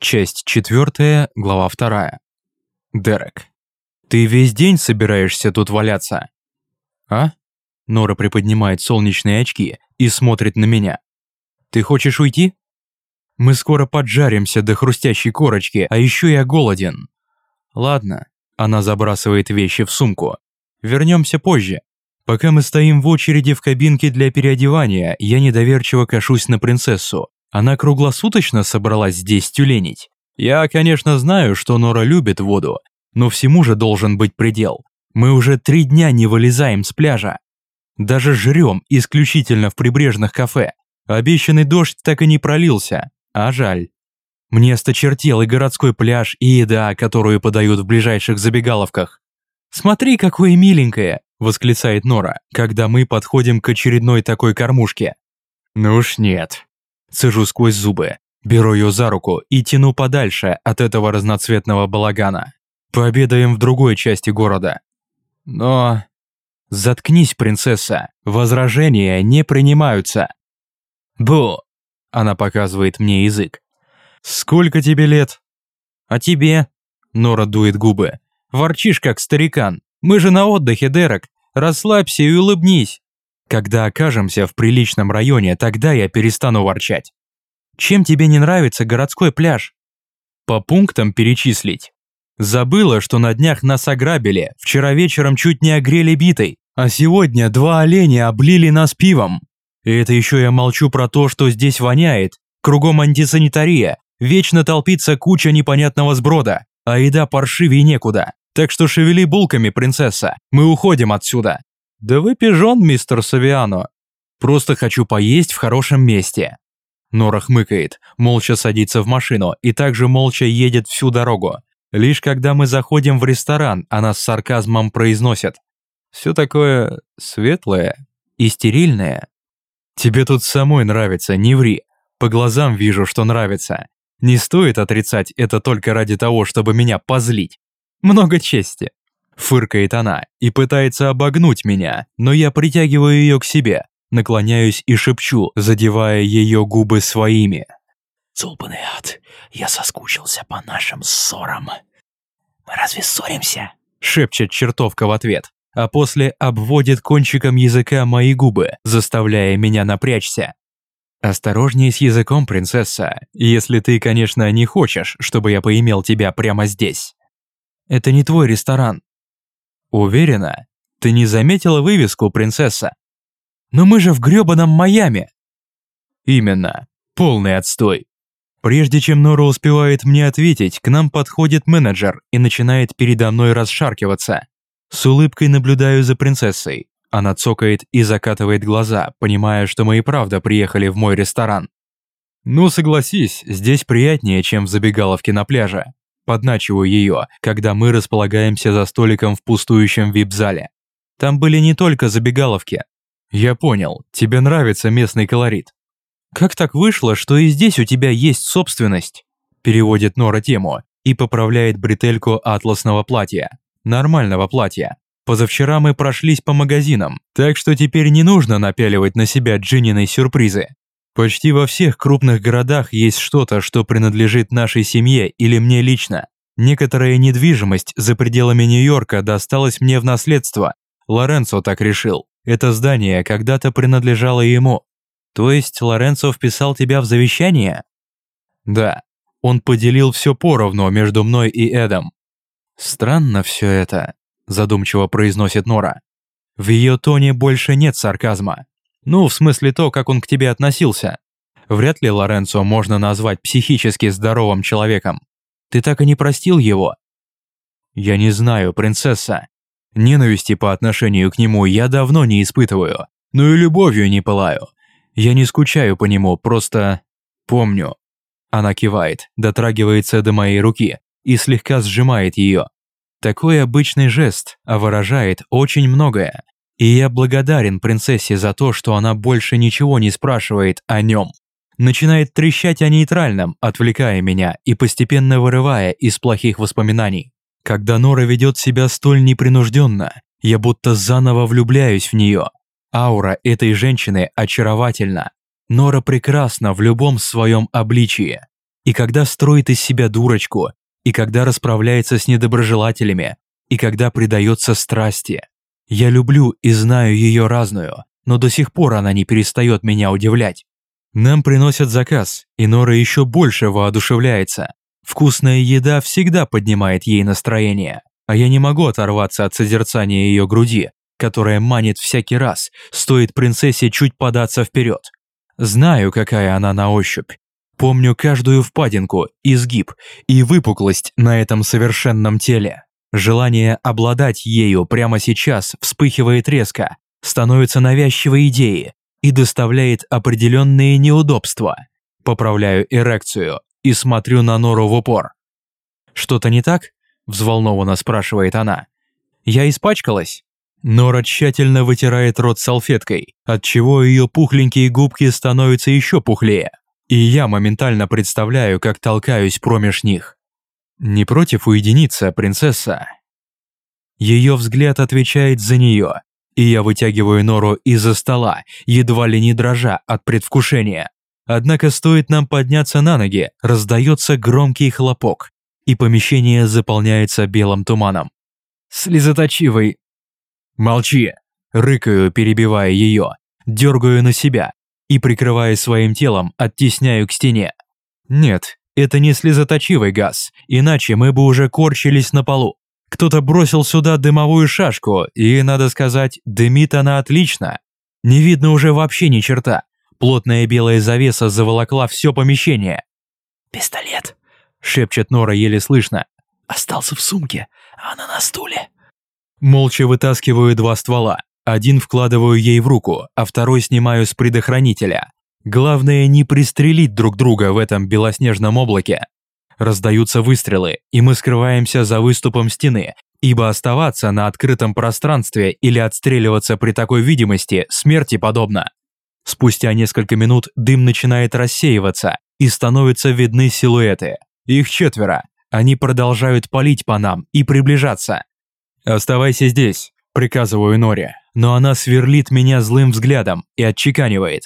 Часть 4, глава 2. Дерек. «Ты весь день собираешься тут валяться?» «А?» Нора приподнимает солнечные очки и смотрит на меня. «Ты хочешь уйти?» «Мы скоро поджаримся до хрустящей корочки, а еще я голоден». «Ладно». Она забрасывает вещи в сумку. «Вернемся позже. Пока мы стоим в очереди в кабинке для переодевания, я недоверчиво кашусь на принцессу. Она круглосуточно собралась здесь тюленить. Я, конечно, знаю, что Нора любит воду, но всему же должен быть предел. Мы уже три дня не вылезаем с пляжа. Даже жрем исключительно в прибрежных кафе. Обещанный дождь так и не пролился, а жаль. Мне осточертел и городской пляж, и еда, которую подают в ближайших забегаловках. «Смотри, какое миленькое!» – восклицает Нора, когда мы подходим к очередной такой кормушке. «Ну уж нет», Цежу сквозь зубы, беру ее за руку и тяну подальше от этого разноцветного балагана. Пообедаем в другой части города. Но... Заткнись, принцесса, возражения не принимаются. Бу! Она показывает мне язык. Сколько тебе лет? А тебе? Нора дует губы. Ворчишь, как старикан. Мы же на отдыхе, Дерек. Расслабься и улыбнись. Когда окажемся в приличном районе, тогда я перестану ворчать. Чем тебе не нравится городской пляж? По пунктам перечислить. Забыла, что на днях нас ограбили, вчера вечером чуть не огрели битой, а сегодня два оленя облили нас пивом. И это еще я молчу про то, что здесь воняет, кругом антисанитария, вечно толпится куча непонятного сброда, а еда паршивее некуда. Так что шевели булками, принцесса, мы уходим отсюда. «Да вы пижон, мистер Савиано. Просто хочу поесть в хорошем месте». Нора хмыкает, молча садится в машину и также молча едет всю дорогу. Лишь когда мы заходим в ресторан, она с сарказмом произносит. «Все такое светлое и стерильное. Тебе тут самой нравится, не ври. По глазам вижу, что нравится. Не стоит отрицать это только ради того, чтобы меня позлить. Много чести». Фыркает она и пытается обогнуть меня, но я притягиваю ее к себе, наклоняюсь и шепчу, задевая ее губы своими. «Цулпанный ад, я соскучился по нашим ссорам. Мы разве ссоримся?» Шепчет чертовка в ответ, а после обводит кончиком языка мои губы, заставляя меня напрячься. «Осторожнее с языком, принцесса, если ты, конечно, не хочешь, чтобы я поимел тебя прямо здесь. Это не твой ресторан, Уверена? Ты не заметила вывеску, принцесса? Но мы же в грёбаном Майами. Именно. Полный отстой. Прежде чем Нора успевает мне ответить, к нам подходит менеджер и начинает передо мной расшаркиваться. С улыбкой наблюдаю за принцессой. Она цокает и закатывает глаза, понимая, что мы и правда приехали в мой ресторан. Ну согласись, здесь приятнее, чем в забегаловке на пляже. Подначиваю ее, когда мы располагаемся за столиком в пустующем вип-зале. Там были не только забегаловки. Я понял, тебе нравится местный колорит. Как так вышло, что и здесь у тебя есть собственность? Переводит Нора тему и поправляет бретельку атласного платья. Нормального платья. Позавчера мы прошлись по магазинам, так что теперь не нужно напяливать на себя джинниной сюрпризы. Почти во всех крупных городах есть что-то, что принадлежит нашей семье или мне лично. Некоторая недвижимость за пределами Нью-Йорка досталась мне в наследство. Лоренцо так решил. Это здание когда-то принадлежало ему. То есть Лоренцо вписал тебя в завещание? Да. Он поделил все поровну между мной и Эдом. Странно все это, задумчиво произносит Нора. В ее тоне больше нет сарказма. Ну, в смысле то, как он к тебе относился. Вряд ли Лоренцо можно назвать психически здоровым человеком. Ты так и не простил его? Я не знаю, принцесса. Ненависти по отношению к нему я давно не испытываю, но и любовью не пылаю. Я не скучаю по нему, просто помню. Она кивает, дотрагивается до моей руки и слегка сжимает ее. Такой обычный жест, а выражает очень многое. И я благодарен принцессе за то, что она больше ничего не спрашивает о нем. Начинает трещать о нейтральном, отвлекая меня и постепенно вырывая из плохих воспоминаний. Когда Нора ведет себя столь непринужденно, я будто заново влюбляюсь в нее. Аура этой женщины очаровательна. Нора прекрасна в любом своем обличии. и когда строит из себя дурочку, и когда расправляется с недоброжелателями, и когда предается страсти. Я люблю и знаю ее разную, но до сих пор она не перестает меня удивлять. Нам приносят заказ, и Нора еще больше воодушевляется. Вкусная еда всегда поднимает ей настроение, а я не могу оторваться от созерцания ее груди, которая манит всякий раз, стоит принцессе чуть податься вперед. Знаю, какая она на ощупь. Помню каждую впадинку, изгиб и выпуклость на этом совершенном теле. Желание обладать ею прямо сейчас вспыхивает резко, становится навязчивой идеей и доставляет определенные неудобства. Поправляю эрекцию и смотрю на Нору в упор. «Что-то не так?» – взволнованно спрашивает она. «Я испачкалась?» Нора тщательно вытирает рот салфеткой, отчего ее пухленькие губки становятся еще пухлее. И я моментально представляю, как толкаюсь промеж них. Не против уединиться, принцесса? Ее взгляд отвечает за нее, и я вытягиваю Нору из-за стола, едва ли не дрожа от предвкушения. Однако стоит нам подняться на ноги, раздается громкий хлопок, и помещение заполняется белым туманом. Слезоточивый. Молчи, рыкаю, перебивая ее, дергаю на себя и, прикрывая своим телом, оттесняю к стене. Нет, это не слезоточивый газ, иначе мы бы уже корчились на полу. Кто-то бросил сюда дымовую шашку, и, надо сказать, дымит она отлично. Не видно уже вообще ни черта. Плотная белая завеса заволокла все помещение. «Пистолет», — шепчет Нора еле слышно. «Остался в сумке, а она на стуле». Молча вытаскиваю два ствола. Один вкладываю ей в руку, а второй снимаю с предохранителя. Главное не пристрелить друг друга в этом белоснежном облаке. Раздаются выстрелы, и мы скрываемся за выступом стены, ибо оставаться на открытом пространстве или отстреливаться при такой видимости смерти подобно. Спустя несколько минут дым начинает рассеиваться, и становятся видны силуэты. Их четверо. Они продолжают палить по нам и приближаться. «Оставайся здесь», – приказываю Норе, но она сверлит меня злым взглядом и отчеканивает.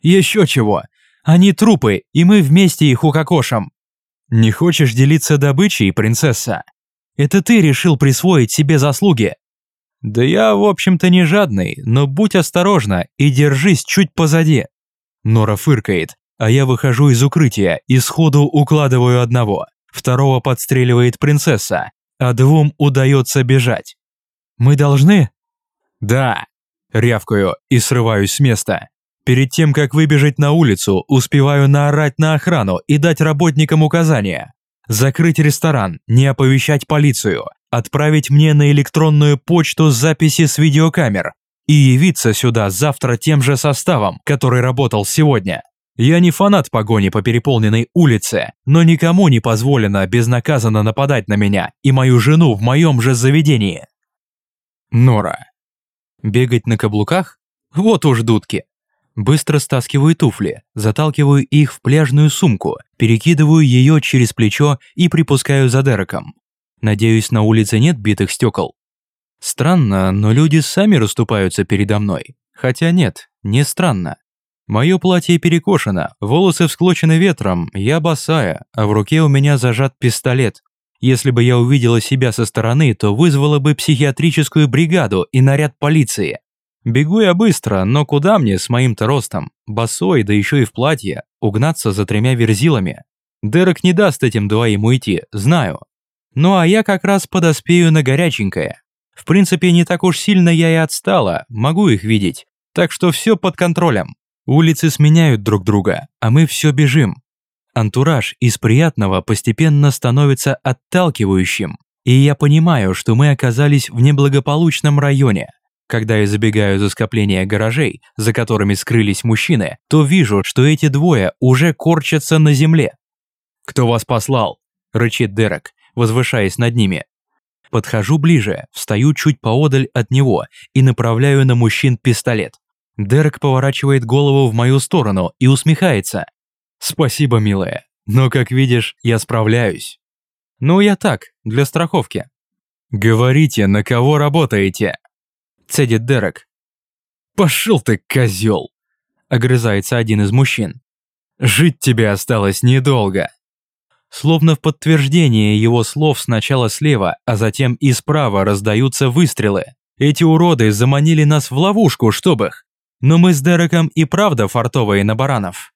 «Еще чего. Они трупы, и мы вместе их укокошим». «Не хочешь делиться добычей, принцесса? Это ты решил присвоить себе заслуги, «Да я, в общем-то, не жадный, но будь осторожна и держись чуть позади». Нора фыркает, а я выхожу из укрытия и сходу укладываю одного. Второго подстреливает принцесса, а двум удается бежать. «Мы должны?» «Да». Рявкаю и срываюсь с места. Перед тем, как выбежать на улицу, успеваю наорать на охрану и дать работникам указания. Закрыть ресторан, не оповещать полицию, отправить мне на электронную почту записи с видеокамер и явиться сюда завтра тем же составом, который работал сегодня. Я не фанат погони по переполненной улице, но никому не позволено безнаказанно нападать на меня и мою жену в моем же заведении. Нора. Бегать на каблуках? Вот уж дудки. Быстро стаскиваю туфли, заталкиваю их в пляжную сумку, перекидываю ее через плечо и припускаю за Дереком. Надеюсь, на улице нет битых стекол. Странно, но люди сами расступаются передо мной. Хотя нет, не странно. Мое платье перекошено, волосы всклочены ветром, я босая, а в руке у меня зажат пистолет. Если бы я увидела себя со стороны, то вызвала бы психиатрическую бригаду и наряд полиции. Бегу я быстро, но куда мне с моим-то ростом? Босой, да еще и в платье, угнаться за тремя верзилами. Дерек не даст этим двоим уйти, знаю. Ну а я как раз подоспею на горяченькое. В принципе, не так уж сильно я и отстала, могу их видеть. Так что все под контролем. Улицы сменяют друг друга, а мы все бежим. Антураж из приятного постепенно становится отталкивающим, и я понимаю, что мы оказались в неблагополучном районе. Когда я забегаю за скопление гаражей, за которыми скрылись мужчины, то вижу, что эти двое уже корчатся на земле. «Кто вас послал?» – рычит Дерек возвышаясь над ними. Подхожу ближе, встаю чуть поодаль от него и направляю на мужчин пистолет. Дерек поворачивает голову в мою сторону и усмехается. «Спасибо, милая, но, как видишь, я справляюсь». «Ну, я так, для страховки». «Говорите, на кого работаете?» Цедит Дерек. «Пошел ты, козел!» Огрызается один из мужчин. «Жить тебе осталось недолго». Словно в подтверждение его слов сначала слева, а затем и справа раздаются выстрелы. Эти уроды заманили нас в ловушку, чтоб их. Но мы с Дереком и правда фартовые на баранов.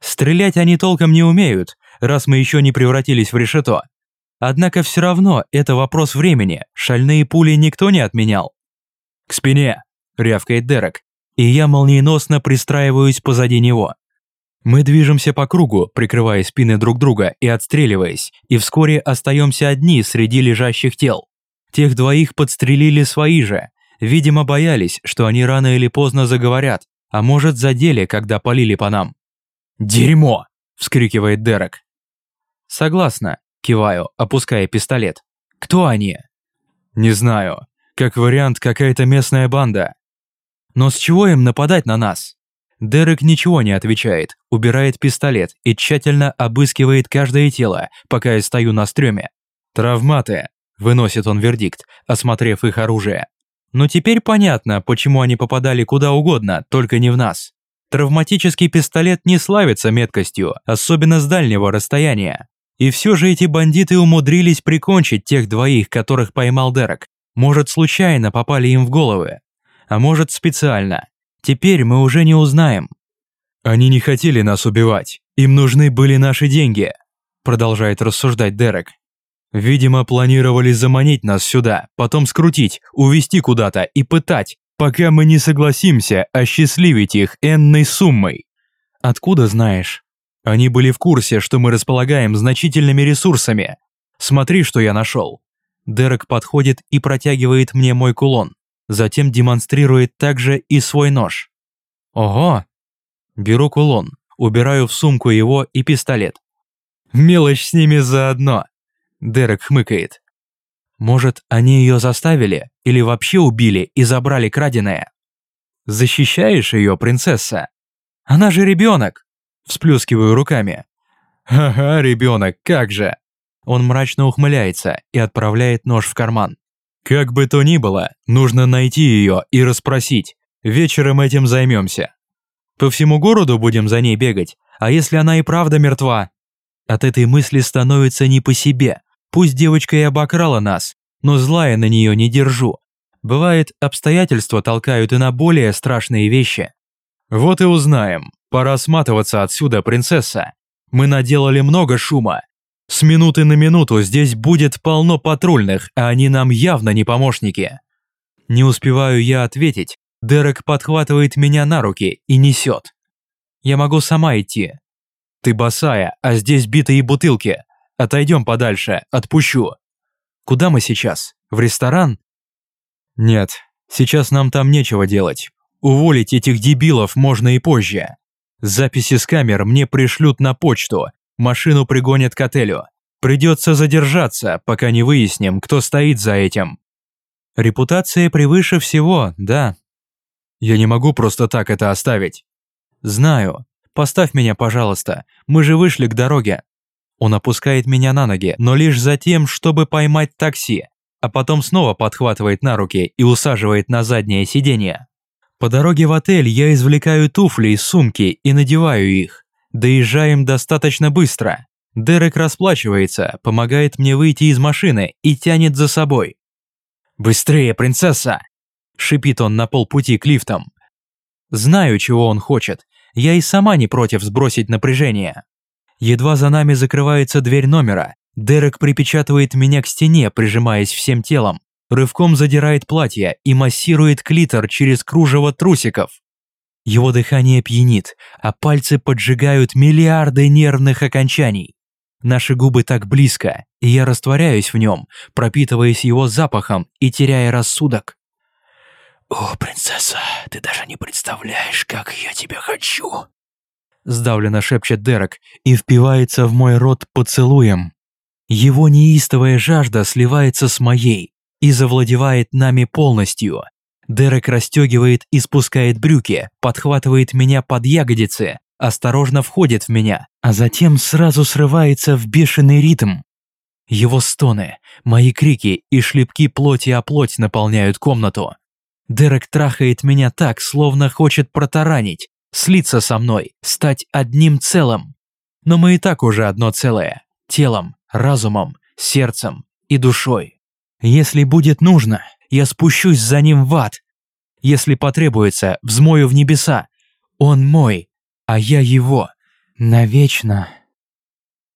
Стрелять они толком не умеют, раз мы еще не превратились в решето. Однако все равно это вопрос времени, шальные пули никто не отменял. «К спине!» – рявкает Дерек, и я молниеносно пристраиваюсь позади него. Мы движемся по кругу, прикрывая спины друг друга и отстреливаясь, и вскоре остаемся одни среди лежащих тел. Тех двоих подстрелили свои же. Видимо, боялись, что они рано или поздно заговорят, а может задели, когда полили по нам. «Дерьмо!» – вскрикивает Дерек. «Согласна», – киваю, опуская пистолет. «Кто они?» «Не знаю. Как вариант, какая-то местная банда. Но с чего им нападать на нас?» Дерек ничего не отвечает, убирает пистолет и тщательно обыскивает каждое тело, пока я стою на стреме. «Травматы», – выносит он вердикт, осмотрев их оружие. Но теперь понятно, почему они попадали куда угодно, только не в нас. Травматический пистолет не славится меткостью, особенно с дальнего расстояния. И все же эти бандиты умудрились прикончить тех двоих, которых поймал Дерек. Может, случайно попали им в головы. А может, специально. Теперь мы уже не узнаем. Они не хотели нас убивать. Им нужны были наши деньги. Продолжает рассуждать Дерек. Видимо, планировали заманить нас сюда, потом скрутить, увезти куда-то и пытать, пока мы не согласимся осчастливить их энной суммой. Откуда знаешь? Они были в курсе, что мы располагаем значительными ресурсами. Смотри, что я нашел. Дерек подходит и протягивает мне мой кулон. Затем демонстрирует также и свой нож. Ого! Беру кулон, убираю в сумку его и пистолет. Мелочь с ними заодно. Дерек хмыкает. Может, они ее заставили или вообще убили и забрали краденое? Защищаешь ее, принцесса? Она же ребенок. Всплескиваю руками. Ага, ребенок, как же. Он мрачно ухмыляется и отправляет нож в карман. Как бы то ни было, нужно найти ее и расспросить. Вечером этим займемся. По всему городу будем за ней бегать, а если она и правда мертва? От этой мысли становится не по себе. Пусть девочка и обокрала нас, но злая на нее не держу. Бывает, обстоятельства толкают и на более страшные вещи. Вот и узнаем. Пора сматываться отсюда, принцесса. Мы наделали много шума. С минуты на минуту здесь будет полно патрульных, а они нам явно не помощники. Не успеваю я ответить, Дерек подхватывает меня на руки и несет. Я могу сама идти. Ты босая, а здесь битые бутылки. Отойдем подальше, отпущу. Куда мы сейчас? В ресторан? Нет, сейчас нам там нечего делать. Уволить этих дебилов можно и позже. Записи с камер мне пришлют на почту, машину пригонят к отелю. Придется задержаться, пока не выясним, кто стоит за этим. Репутация превыше всего, да. Я не могу просто так это оставить. Знаю. Поставь меня, пожалуйста. Мы же вышли к дороге. Он опускает меня на ноги, но лишь за тем, чтобы поймать такси, а потом снова подхватывает на руки и усаживает на заднее сиденье. По дороге в отель я извлекаю туфли из сумки и надеваю их. Доезжаем достаточно быстро. Дерек расплачивается, помогает мне выйти из машины и тянет за собой. «Быстрее, принцесса!» – шипит он на полпути к лифтам. Знаю, чего он хочет. Я и сама не против сбросить напряжение. Едва за нами закрывается дверь номера, Дерек припечатывает меня к стене, прижимаясь всем телом, рывком задирает платье и массирует клитор через кружево трусиков. Его дыхание пьянит, а пальцы поджигают миллиарды нервных окончаний. Наши губы так близко, и я растворяюсь в нем, пропитываясь его запахом и теряя рассудок. «О, принцесса, ты даже не представляешь, как я тебя хочу!» Сдавленно шепчет Дерек и впивается в мой рот поцелуем. Его неистовая жажда сливается с моей и завладевает нами полностью. Дерек расстегивает и спускает брюки, подхватывает меня под ягодицы, осторожно входит в меня, а затем сразу срывается в бешеный ритм. Его стоны, мои крики и шлепки плоти о плоть наполняют комнату. Дерек трахает меня так, словно хочет протаранить, слиться со мной, стать одним целым. Но мы и так уже одно целое. телом, разумом, сердцем и душой. Если будет нужно, я спущусь за ним в ад. Если потребуется, взмою в небеса. Он мой, а я его. Навечно.